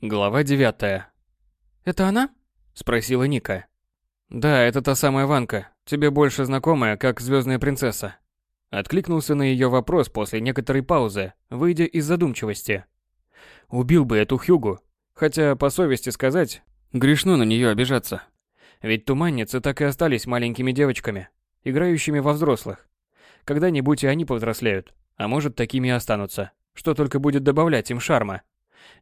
Глава девятая. «Это она?» – спросила Ника. «Да, это та самая Ванка, тебе больше знакомая, как звездная принцесса». Откликнулся на ее вопрос после некоторой паузы, выйдя из задумчивости. Убил бы эту Хьюгу, хотя, по совести сказать, грешно на нее обижаться. Ведь туманницы так и остались маленькими девочками, играющими во взрослых. Когда-нибудь и они повзрослеют, а может, такими и останутся, что только будет добавлять им шарма.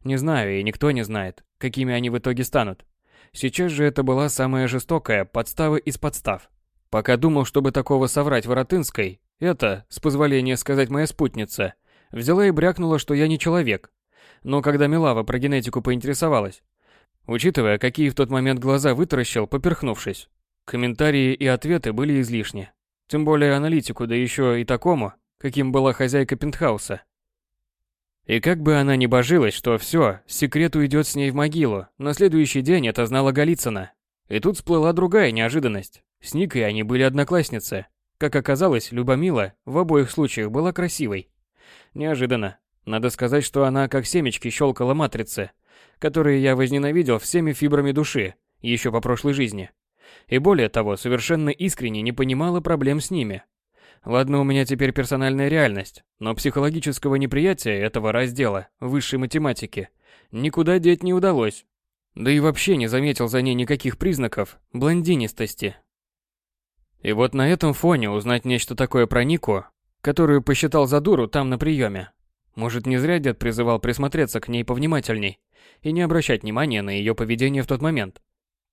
Не знаю, и никто не знает, какими они в итоге станут. Сейчас же это была самая жестокая подстава из подстав. Пока думал, чтобы такого соврать Воротынской, это, с позволения сказать моя спутница, взяла и брякнула, что я не человек. Но когда Милава про генетику поинтересовалась, учитывая, какие в тот момент глаза вытаращил, поперхнувшись, комментарии и ответы были излишни. Тем более аналитику, да еще и такому, каким была хозяйка пентхауса. И как бы она ни божилась, что все, секрет уйдет с ней в могилу, на следующий день это знала Голицына. И тут всплыла другая неожиданность. С Никой они были одноклассницы. Как оказалось, Любомила в обоих случаях была красивой. Неожиданно. Надо сказать, что она как семечки щелкала матрицы, которые я возненавидел всеми фибрами души, еще по прошлой жизни. И более того, совершенно искренне не понимала проблем с ними. Ладно, у меня теперь персональная реальность, но психологического неприятия этого раздела высшей математики никуда деть не удалось. Да и вообще не заметил за ней никаких признаков блондинистости. И вот на этом фоне узнать нечто такое про Нику, которую посчитал за дуру там на приеме. Может, не зря дед призывал присмотреться к ней повнимательней и не обращать внимания на ее поведение в тот момент.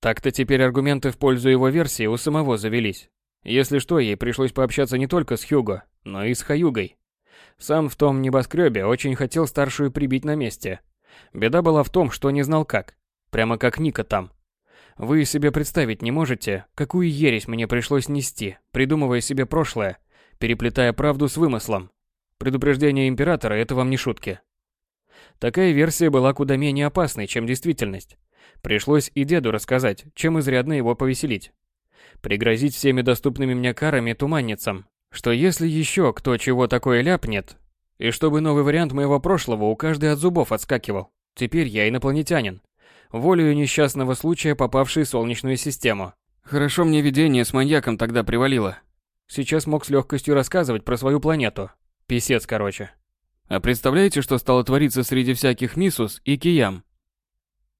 Так-то теперь аргументы в пользу его версии у самого завелись. Если что, ей пришлось пообщаться не только с Хьюго, но и с Хаюгой. Сам в том небоскребе очень хотел старшую прибить на месте. Беда была в том, что не знал как. Прямо как Ника там. Вы себе представить не можете, какую ересь мне пришлось нести, придумывая себе прошлое, переплетая правду с вымыслом. Предупреждение императора – это вам не шутки. Такая версия была куда менее опасной, чем действительность. Пришлось и деду рассказать, чем изрядно его повеселить пригрозить всеми доступными мне карами туманницам, что если еще кто чего такое ляпнет, и чтобы новый вариант моего прошлого у каждой от зубов отскакивал. Теперь я инопланетянин, волею несчастного случая попавший в Солнечную систему. Хорошо мне видение с маньяком тогда привалило. Сейчас мог с легкостью рассказывать про свою планету. Писец, короче. А представляете, что стало твориться среди всяких Мисус и Киям?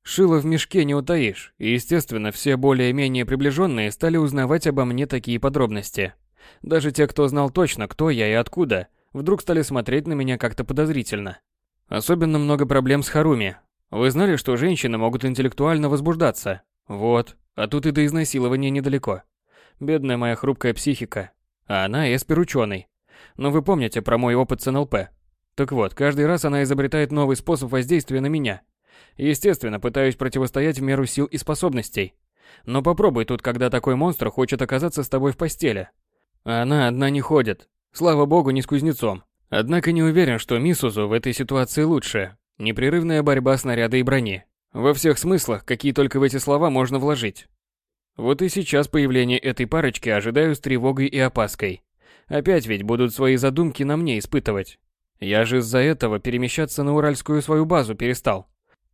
Шило в мешке не утаишь, и, естественно, все более-менее приближенные стали узнавать обо мне такие подробности. Даже те, кто знал точно, кто я и откуда, вдруг стали смотреть на меня как-то подозрительно. Особенно много проблем с Харуми. Вы знали, что женщины могут интеллектуально возбуждаться? Вот, а тут и до изнасилования недалеко. Бедная моя хрупкая психика. А она эспер-ученый. Но вы помните про мой опыт с НЛП? Так вот, каждый раз она изобретает новый способ воздействия на меня – Естественно, пытаюсь противостоять в меру сил и способностей. Но попробуй тут, когда такой монстр хочет оказаться с тобой в постели. Она одна не ходит. Слава богу, не с кузнецом. Однако не уверен, что Мисузу в этой ситуации лучше. Непрерывная борьба снаряда и брони. Во всех смыслах, какие только в эти слова можно вложить. Вот и сейчас появление этой парочки ожидаю с тревогой и опаской. Опять ведь будут свои задумки на мне испытывать. Я же из-за этого перемещаться на уральскую свою базу перестал.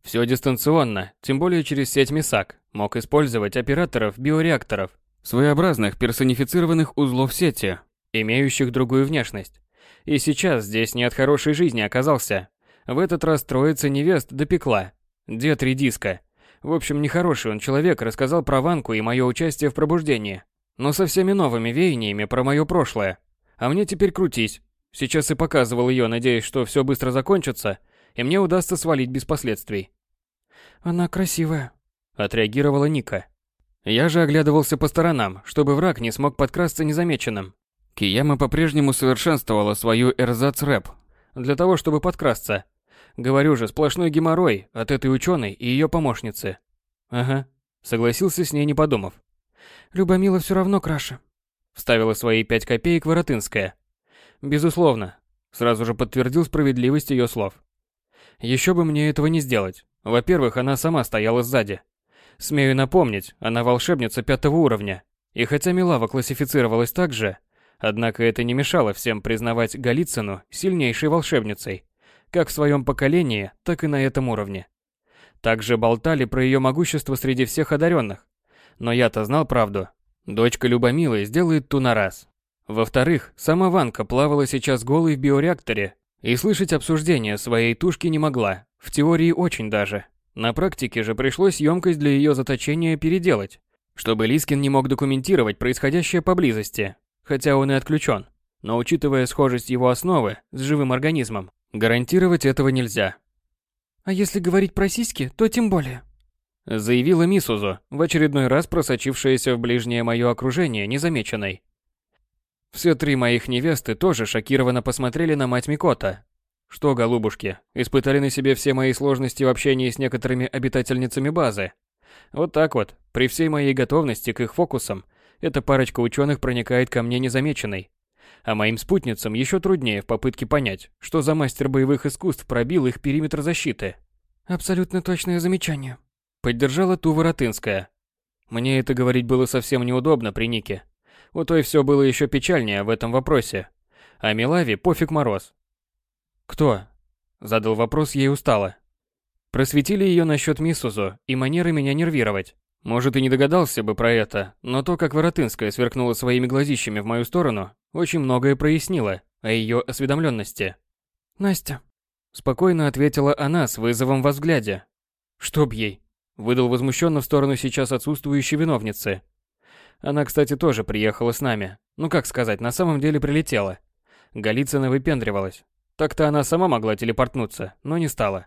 Все дистанционно, тем более через сеть МИСАК, мог использовать операторов биореакторов, своеобразных персонифицированных узлов сети, имеющих другую внешность. И сейчас здесь не от хорошей жизни оказался. В этот раз троица невест допекла. Дед редиска. В общем, нехороший он человек рассказал про Ванку и мое участие в пробуждении. Но со всеми новыми веяниями про мое прошлое. А мне теперь крутись. Сейчас и показывал ее, надеясь, что все быстро закончится, и мне удастся свалить без последствий. «Она красивая», — отреагировала Ника. Я же оглядывался по сторонам, чтобы враг не смог подкрасться незамеченным. Кияма по-прежнему совершенствовала свою эрзац-рэп для того, чтобы подкрасться. Говорю же, сплошной геморрой от этой ученой и ее помощницы. Ага, согласился с ней, не подумав. Любомила все равно краше. Вставила свои пять копеек Воротынская. Безусловно, сразу же подтвердил справедливость ее слов. Еще бы мне этого не сделать. Во-первых, она сама стояла сзади. Смею напомнить, она волшебница пятого уровня. И хотя Милава классифицировалась так же, однако это не мешало всем признавать Голицыну сильнейшей волшебницей, как в своем поколении, так и на этом уровне. Также болтали про ее могущество среди всех одаренных. Но я-то знал правду. Дочка Любомилы сделает ту на раз. Во-вторых, сама Ванка плавала сейчас голой в биореакторе и слышать обсуждение своей тушки не могла, в теории очень даже. На практике же пришлось емкость для ее заточения переделать, чтобы Лискин не мог документировать происходящее поблизости, хотя он и отключен. Но учитывая схожесть его основы с живым организмом, гарантировать этого нельзя. А если говорить про сиськи, то тем более. Заявила Мисузу, в очередной раз просочившаяся в ближнее мое окружение незамеченной. Все три моих невесты тоже шокированно посмотрели на мать Микота. Что, голубушки, испытали на себе все мои сложности в общении с некоторыми обитательницами базы. Вот так вот, при всей моей готовности к их фокусам, эта парочка ученых проникает ко мне незамеченной. А моим спутницам еще труднее в попытке понять, что за мастер боевых искусств пробил их периметр защиты. Абсолютно точное замечание. Поддержала ту Воротынская. Мне это говорить было совсем неудобно при Нике. У той все было еще печальнее в этом вопросе. А Милаве пофиг мороз. «Кто?» Задал вопрос ей устало. Просветили ее насчет Мисузу и манеры меня нервировать. Может, и не догадался бы про это, но то, как Воротынская сверкнула своими глазищами в мою сторону, очень многое прояснило о ее осведомленности. «Настя», — спокойно ответила она с вызовом во взгляде. «Чтоб ей?» — выдал возмущенно в сторону сейчас отсутствующей виновницы. Она, кстати, тоже приехала с нами. Ну как сказать, на самом деле прилетела. Голицына выпендривалась. Так-то она сама могла телепортнуться, но не стала.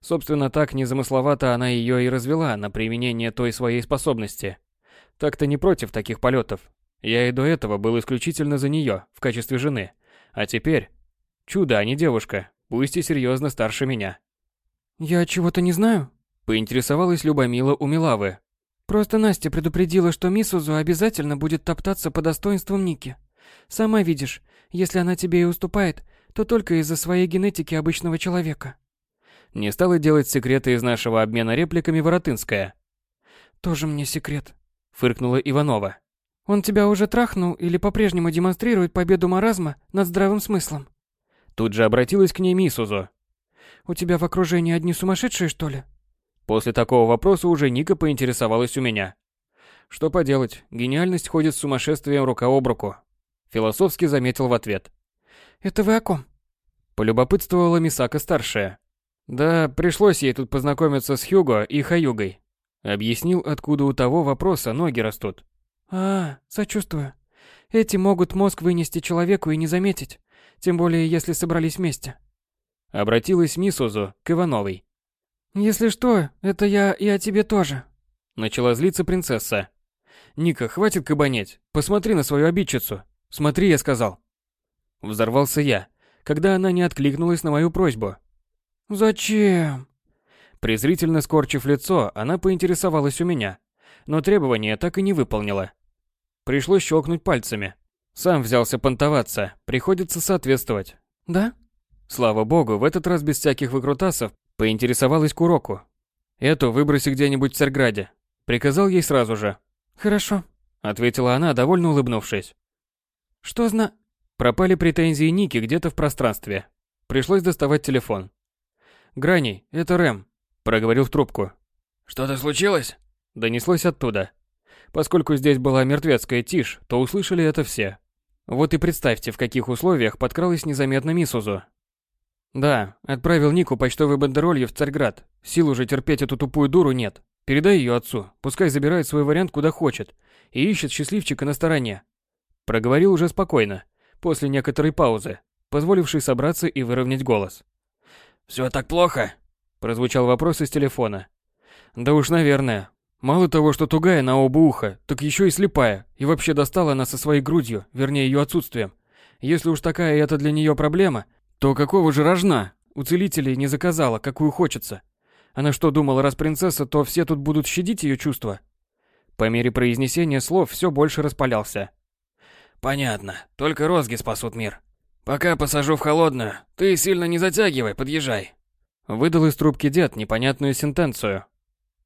Собственно, так незамысловато она ее и развела на применение той своей способности. Так-то не против таких полетов. Я и до этого был исключительно за нее, в качестве жены. А теперь... Чудо, а не девушка, пусть и серьезно старше меня. «Я чего-то не знаю?» Поинтересовалась Любомила у Милавы, Просто Настя предупредила, что Мисузу обязательно будет топтаться по достоинствам Ники. Сама видишь, если она тебе и уступает, то только из-за своей генетики обычного человека. Не стала делать секреты из нашего обмена репликами Воротынская. Тоже мне секрет, фыркнула Иванова. Он тебя уже трахнул или по-прежнему демонстрирует победу маразма над здравым смыслом? Тут же обратилась к ней Мисузу. У тебя в окружении одни сумасшедшие, что ли? После такого вопроса уже Ника поинтересовалась у меня. Что поделать, гениальность ходит с сумасшествием рука об руку. Философски заметил в ответ. Это вы о ком? Полюбопытствовала Мисака-старшая. Да, пришлось ей тут познакомиться с Хьюго и Хаюгой. Объяснил, откуда у того вопроса ноги растут. А, сочувствую. Эти могут мозг вынести человеку и не заметить, тем более если собрались вместе. Обратилась Мисузу к Ивановой. «Если что, это я и о тебе тоже», — начала злиться принцесса. «Ника, хватит кабанеть. Посмотри на свою обидчицу. Смотри, я сказал». Взорвался я, когда она не откликнулась на мою просьбу. «Зачем?» Презрительно скорчив лицо, она поинтересовалась у меня, но требования так и не выполнила. Пришлось щелкнуть пальцами. Сам взялся понтоваться, приходится соответствовать. «Да?» Слава богу, в этот раз без всяких выкрутасов Поинтересовалась Куроку. «Эту выброси где-нибудь в Царьграде». Приказал ей сразу же. «Хорошо», — ответила она, довольно улыбнувшись. «Что зна...» Пропали претензии Ники где-то в пространстве. Пришлось доставать телефон. «Грани, это Рэм», — проговорил в трубку. «Что-то случилось?» Донеслось оттуда. Поскольку здесь была мертвецкая тишь, то услышали это все. Вот и представьте, в каких условиях подкралась незаметно Мисузу. Да, отправил Нику почтовой бандеролью в Царьград. Сил уже терпеть эту тупую дуру нет. Передай ее отцу, пускай забирает свой вариант куда хочет и ищет счастливчика на стороне. Проговорил уже спокойно, после некоторой паузы, позволившей собраться и выровнять голос. «Все так плохо?» – прозвучал вопрос из телефона. «Да уж, наверное. Мало того, что тугая на оба уха, так еще и слепая, и вообще достала она со своей грудью, вернее ее отсутствием. Если уж такая это для нее проблема, то какого же рожна? У целителей не заказала, какую хочется. Она что, думала, раз принцесса, то все тут будут щадить ее чувства? По мере произнесения слов все больше распалялся. Понятно. Только розги спасут мир. Пока посажу в холодную, ты сильно не затягивай, подъезжай. Выдал из трубки дед непонятную сентенцию.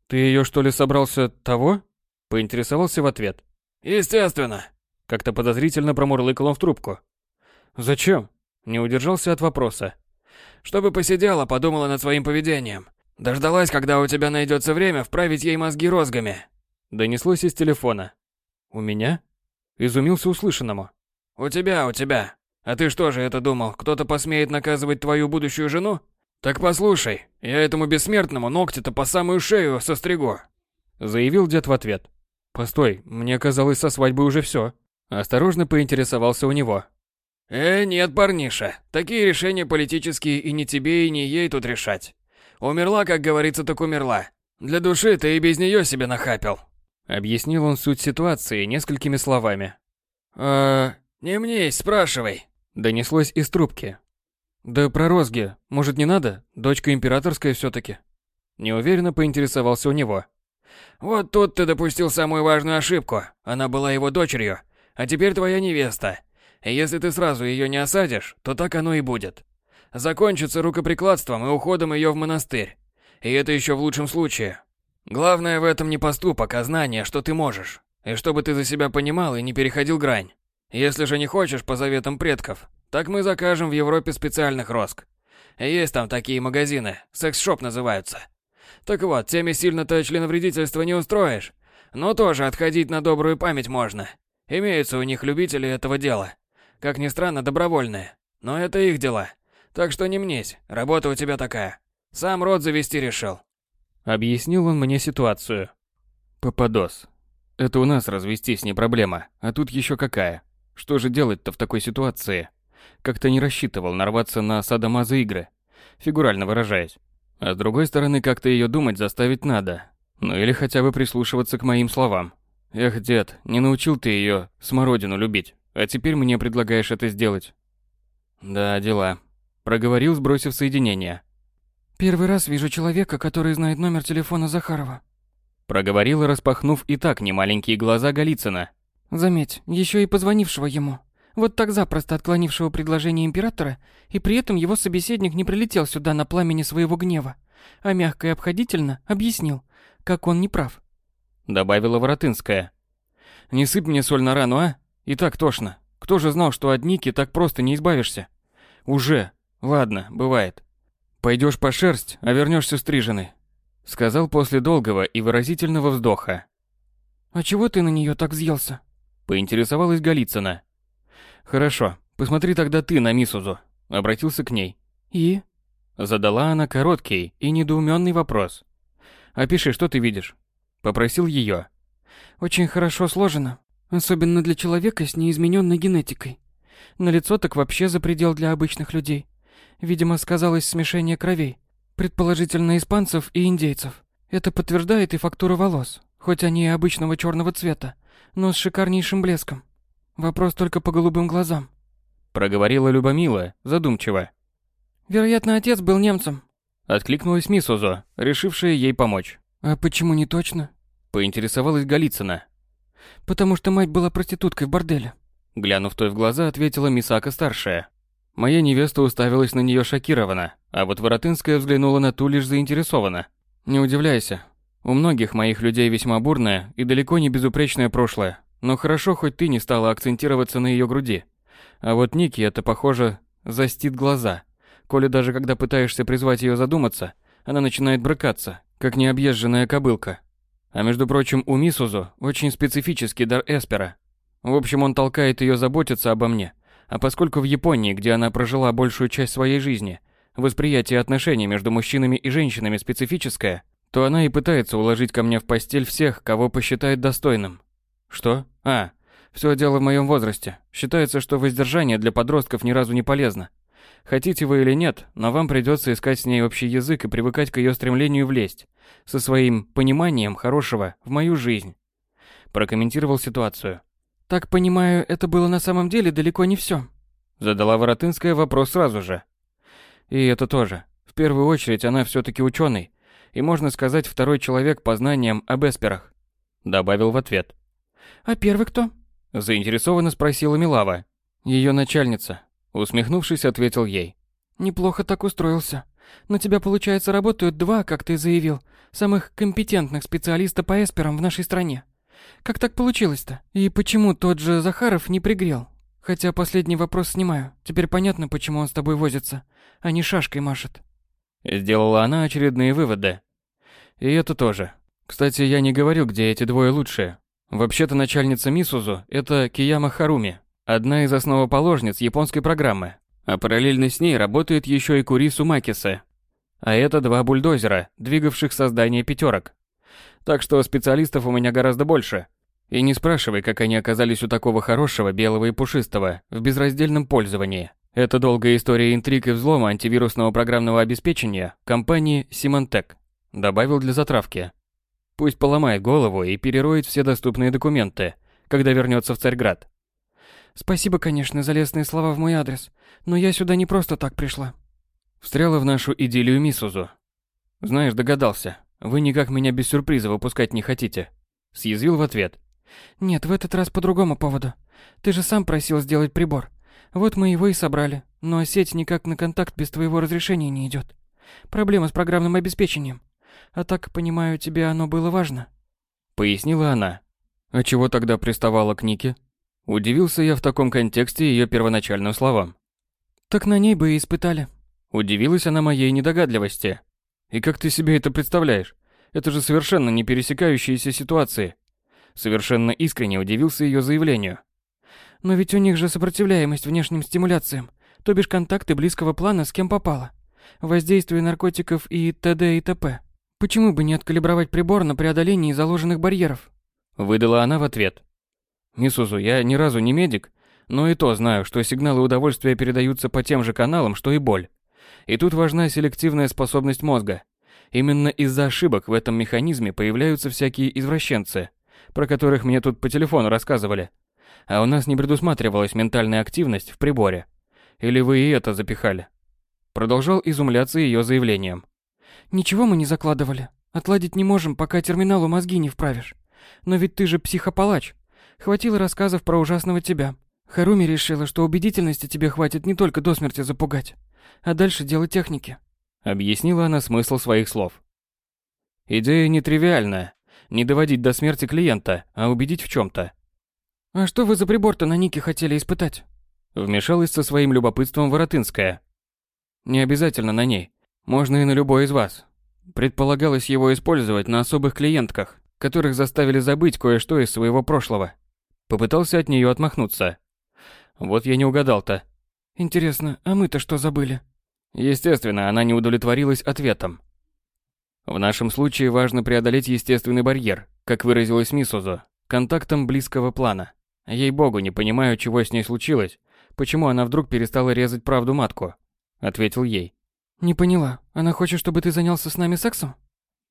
Ты ее что ли собрался того? Поинтересовался в ответ. Естественно. Как-то подозрительно промурлыкал он в трубку. Зачем? Не удержался от вопроса. Чтобы посидела, подумала над своим поведением. Дождалась, когда у тебя найдется время вправить ей мозги розгами. Донеслось из телефона. У меня? Изумился услышанному. У тебя, у тебя. А ты что же это думал, кто-то посмеет наказывать твою будущую жену? Так послушай, я этому бессмертному ногти-то по самую шею состригу. Заявил дед в ответ. Постой, мне казалось, со свадьбы уже все. Осторожно поинтересовался у него. Э, нет, парниша, такие решения политические и не тебе, и не ей тут решать. Умерла, как говорится, так умерла. Для души ты и без нее себе нахапил. Объяснил он суть ситуации несколькими словами. «Э, не мнись, спрашивай», — донеслось из трубки. «Да про розги, может, не надо? Дочка императорская все таки Неуверенно поинтересовался у него. «Вот тут ты допустил самую важную ошибку. Она была его дочерью, а теперь твоя невеста. Если ты сразу ее не осадишь, то так оно и будет закончится рукоприкладством и уходом ее в монастырь. И это еще в лучшем случае. Главное в этом не поступок, а знание, что ты можешь. И чтобы ты за себя понимал и не переходил грань. Если же не хочешь по заветам предков, так мы закажем в Европе специальных роск. Есть там такие магазины, секс-шоп называются. Так вот, теми сильно-то членовредительство не устроишь. Но тоже отходить на добрую память можно. Имеются у них любители этого дела. Как ни странно, добровольные. Но это их дела. Так что не мнись, работа у тебя такая. Сам род завести решил. Объяснил он мне ситуацию. Попадос. Это у нас развестись не проблема, а тут еще какая. Что же делать-то в такой ситуации? Как-то не рассчитывал нарваться на садомаза игры, фигурально выражаясь. А с другой стороны, как-то ее думать заставить надо. Ну или хотя бы прислушиваться к моим словам. Эх, дед, не научил ты ее смородину любить, а теперь мне предлагаешь это сделать. Да, дела. Проговорил, сбросив соединение. «Первый раз вижу человека, который знает номер телефона Захарова». Проговорила, распахнув и так немаленькие глаза Голицына. «Заметь, еще и позвонившего ему. Вот так запросто отклонившего предложение императора, и при этом его собеседник не прилетел сюда на пламени своего гнева, а мягко и обходительно объяснил, как он не прав». Добавила Воротынская. «Не сыпь мне соль на рану, а? И так тошно. Кто же знал, что от Ники так просто не избавишься? Уже. Ладно, бывает. Пойдешь по шерсть, а вернешься стриженный. Сказал после долгого и выразительного вздоха. А чего ты на нее так взъелся? Поинтересовалась Голицына. Хорошо, посмотри тогда ты на Мисузу. Обратился к ней. И? Задала она короткий и недоуменный вопрос. Опиши, что ты видишь. Попросил ее. Очень хорошо сложено, особенно для человека с неизмененной генетикой. На лицо так вообще запредел для обычных людей. Видимо, сказалось смешение кровей, предположительно испанцев и индейцев. Это подтверждает и фактура волос, хоть они и обычного черного цвета, но с шикарнейшим блеском. Вопрос только по голубым глазам. Проговорила Любомила, задумчиво. Вероятно, отец был немцем. Откликнулась Мисузо, решившая ей помочь. А почему не точно? Поинтересовалась Голицына. Потому что мать была проституткой в борделе. Глянув той в глаза, ответила Мисака-старшая. Моя невеста уставилась на нее шокированно, а вот Воротынская взглянула на ту лишь заинтересованно. Не удивляйся. У многих моих людей весьма бурное и далеко не безупречное прошлое. Но хорошо, хоть ты не стала акцентироваться на ее груди. А вот Ники это, похоже, застит глаза. Коли даже когда пытаешься призвать ее задуматься, она начинает брыкаться, как необъезженная кобылка. А между прочим, у Мисузу очень специфический дар Эспера. В общем, он толкает ее заботиться обо мне. А поскольку в Японии, где она прожила большую часть своей жизни, восприятие отношений между мужчинами и женщинами специфическое, то она и пытается уложить ко мне в постель всех, кого посчитает достойным. Что? А, все дело в моем возрасте. Считается, что воздержание для подростков ни разу не полезно. Хотите вы или нет, но вам придется искать с ней общий язык и привыкать к ее стремлению влезть, со своим пониманием хорошего в мою жизнь. Прокомментировал ситуацию. Так понимаю, это было на самом деле далеко не все. Задала Воротынская вопрос сразу же. И это тоже. В первую очередь она все-таки ученый, и можно сказать второй человек по знаниям об эсперах. Добавил в ответ. А первый кто? Заинтересованно спросила Милава. Ее начальница. Усмехнувшись, ответил ей. Неплохо так устроился. На тебя, получается, работают два, как ты заявил, самых компетентных специалиста по эсперам в нашей стране. Как так получилось-то? И почему тот же Захаров не пригрел? Хотя последний вопрос снимаю. Теперь понятно, почему он с тобой возится, а не шашкой машет. Сделала она очередные выводы. И это тоже. Кстати, я не говорил, где эти двое лучшие. Вообще-то начальница Мисузу – это Кияма Харуми, одна из основоположниц японской программы. А параллельно с ней работает еще и Курису Макисе. А это два бульдозера, двигавших создание пятерок. Так что специалистов у меня гораздо больше. И не спрашивай, как они оказались у такого хорошего, белого и пушистого, в безраздельном пользовании. Это долгая история интриг и взлома антивирусного программного обеспечения компании Symantec. Добавил для затравки. Пусть поломает голову и перероет все доступные документы, когда вернется в Царьград. Спасибо, конечно, за лестные слова в мой адрес, но я сюда не просто так пришла. Встряла в нашу идиллию Мисузу. Знаешь, догадался. Вы никак меня без сюрприза выпускать не хотите. Съязвил в ответ. Нет, в этот раз по другому поводу. Ты же сам просил сделать прибор. Вот мы его и собрали, но сеть никак на контакт без твоего разрешения не идет. Проблема с программным обеспечением. А так, понимаю, тебе оно было важно?» Пояснила она. «А чего тогда приставала к Нике?» Удивился я в таком контексте ее первоначальным словам. «Так на ней бы и испытали». Удивилась она моей недогадливости. «И как ты себе это представляешь? Это же совершенно не пересекающиеся ситуации». Совершенно искренне удивился ее заявлению. «Но ведь у них же сопротивляемость внешним стимуляциям, то бишь контакты близкого плана с кем попало. Воздействие наркотиков и т.д. и т.п. Почему бы не откалибровать прибор на преодоление заложенных барьеров? Выдала она в ответ. Мисузу, я ни разу не медик, но и то знаю, что сигналы удовольствия передаются по тем же каналам, что и боль. И тут важна селективная способность мозга. Именно из-за ошибок в этом механизме появляются всякие извращенцы, про которых мне тут по телефону рассказывали. А у нас не предусматривалась ментальная активность в приборе. Или вы и это запихали? Продолжал изумляться ее заявлением. Ничего мы не закладывали. Отладить не можем, пока терминалу мозги не вправишь. Но ведь ты же психопалач. Хватило рассказов про ужасного тебя. Харуми решила, что убедительности тебе хватит не только до смерти запугать, а дальше дело техники. Объяснила она смысл своих слов. Идея нетривиальная. Не доводить до смерти клиента, а убедить в чем-то. А что вы за прибор-то на Нике хотели испытать? Вмешалась со своим любопытством Воротынская. Не обязательно на ней. Можно и на любой из вас. Предполагалось его использовать на особых клиентках, которых заставили забыть кое-что из своего прошлого. Попытался от нее отмахнуться. Вот я не угадал-то. Интересно, а мы-то что забыли? Естественно, она не удовлетворилась ответом. В нашем случае важно преодолеть естественный барьер, как выразилась Мисузо, контактом близкого плана. Ей-богу, не понимаю, чего с ней случилось, почему она вдруг перестала резать правду матку. Ответил ей. «Не поняла. Она хочет, чтобы ты занялся с нами сексом?»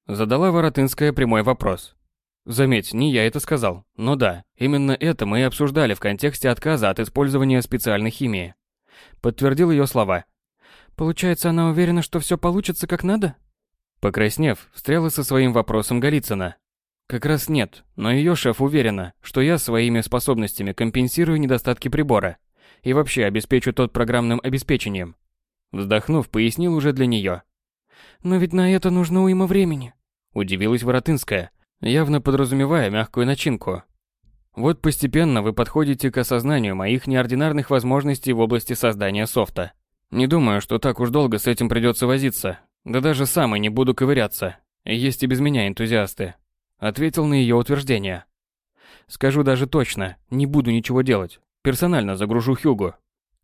Задала Воротынская прямой вопрос. Заметь, не я это сказал. Но да, именно это мы и обсуждали в контексте отказа от использования специальной химии. Подтвердил ее слова. Получается, она уверена, что все получится как надо? Покраснев, встряла со своим вопросом Голицына. Как раз нет, но ее шеф уверена, что я своими способностями компенсирую недостатки прибора и вообще обеспечу тот программным обеспечением, Вздохнув, пояснил уже для нее. «Но ведь на это нужно уйма времени», – удивилась Воротынская, явно подразумевая мягкую начинку. «Вот постепенно вы подходите к осознанию моих неординарных возможностей в области создания софта. Не думаю, что так уж долго с этим придется возиться. Да даже сам и не буду ковыряться. Есть и без меня энтузиасты», – ответил на ее утверждение. «Скажу даже точно, не буду ничего делать. Персонально загружу Хьюгу,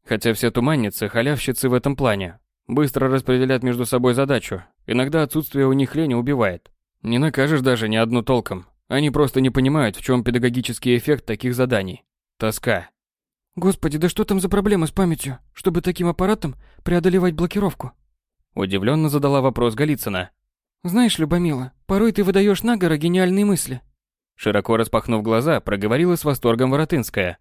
Хотя все туманницы – халявщицы в этом плане. Быстро распределят между собой задачу. Иногда отсутствие у них лени убивает. Не накажешь даже ни одну толком. Они просто не понимают, в чем педагогический эффект таких заданий. Тоска. Господи, да что там за проблема с памятью, чтобы таким аппаратом преодолевать блокировку? Удивленно задала вопрос Голицына. Знаешь, Любомила, порой ты выдаешь на горы гениальные мысли. Широко распахнув глаза, проговорила с восторгом Воротынская.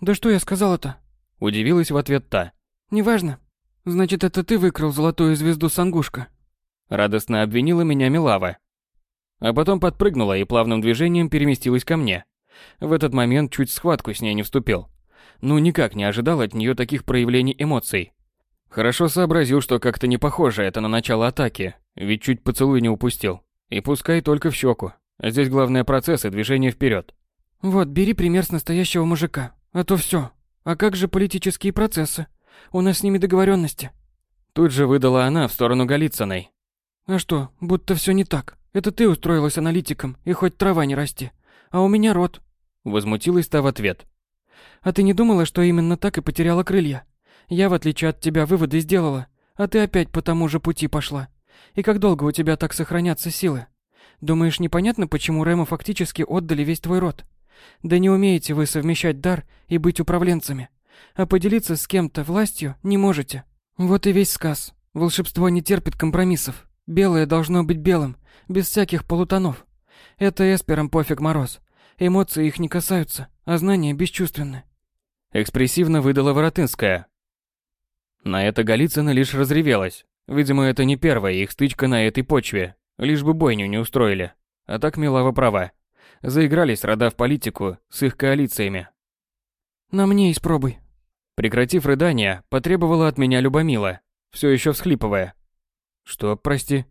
Да что я сказала-то? Удивилась в ответ та. «Неважно. Значит, это ты выкрал золотую звезду Сангушка?» Радостно обвинила меня Милава. А потом подпрыгнула и плавным движением переместилась ко мне. В этот момент чуть в схватку с ней не вступил. Ну, никак не ожидал от нее таких проявлений эмоций. Хорошо сообразил, что как-то не похоже это на начало атаки, ведь чуть поцелуй не упустил. И пускай только в щеку. А здесь главное процесс и движение вперед. Вот, бери пример с настоящего мужика. А то все, а как же политические процессы? У нас с ними договоренности. Тут же выдала она в сторону Голицыной. А что, будто все не так. Это ты устроилась аналитиком, и хоть трава не расти. А у меня рот. Возмутилась та в ответ. А ты не думала, что именно так и потеряла крылья? Я, в отличие от тебя, выводы сделала, а ты опять по тому же пути пошла. И как долго у тебя так сохранятся силы? Думаешь, непонятно, почему Рэму фактически отдали весь твой род? Да не умеете вы совмещать дар и быть управленцами. А поделиться с кем-то властью не можете. Вот и весь сказ. Волшебство не терпит компромиссов. Белое должно быть белым, без всяких полутонов. Это эсперам пофиг мороз. Эмоции их не касаются, а знания бесчувственны. Экспрессивно выдала Воротынская. На это Голицына лишь разревелась. Видимо, это не первая их стычка на этой почве. Лишь бы бойню не устроили. А так Милава права. Заигрались рода в политику с их коалициями. «На мне испробуй». Прекратив рыдания, потребовала от меня Любомила, все еще всхлипывая. «Что, прости?»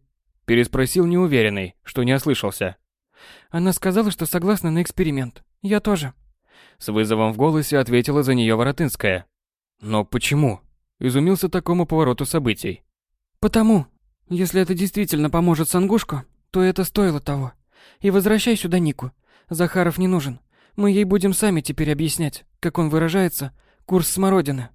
Переспросил неуверенный, что не ослышался. Она сказала, что согласна на эксперимент. Я тоже. С вызовом в голосе ответила за нее Воротынская. Но почему? Изумился такому повороту событий. Потому. Если это действительно поможет Сангушку, то это стоило того. И возвращай сюда Нику. Захаров не нужен. Мы ей будем сами теперь объяснять, как он выражается, курс смородины.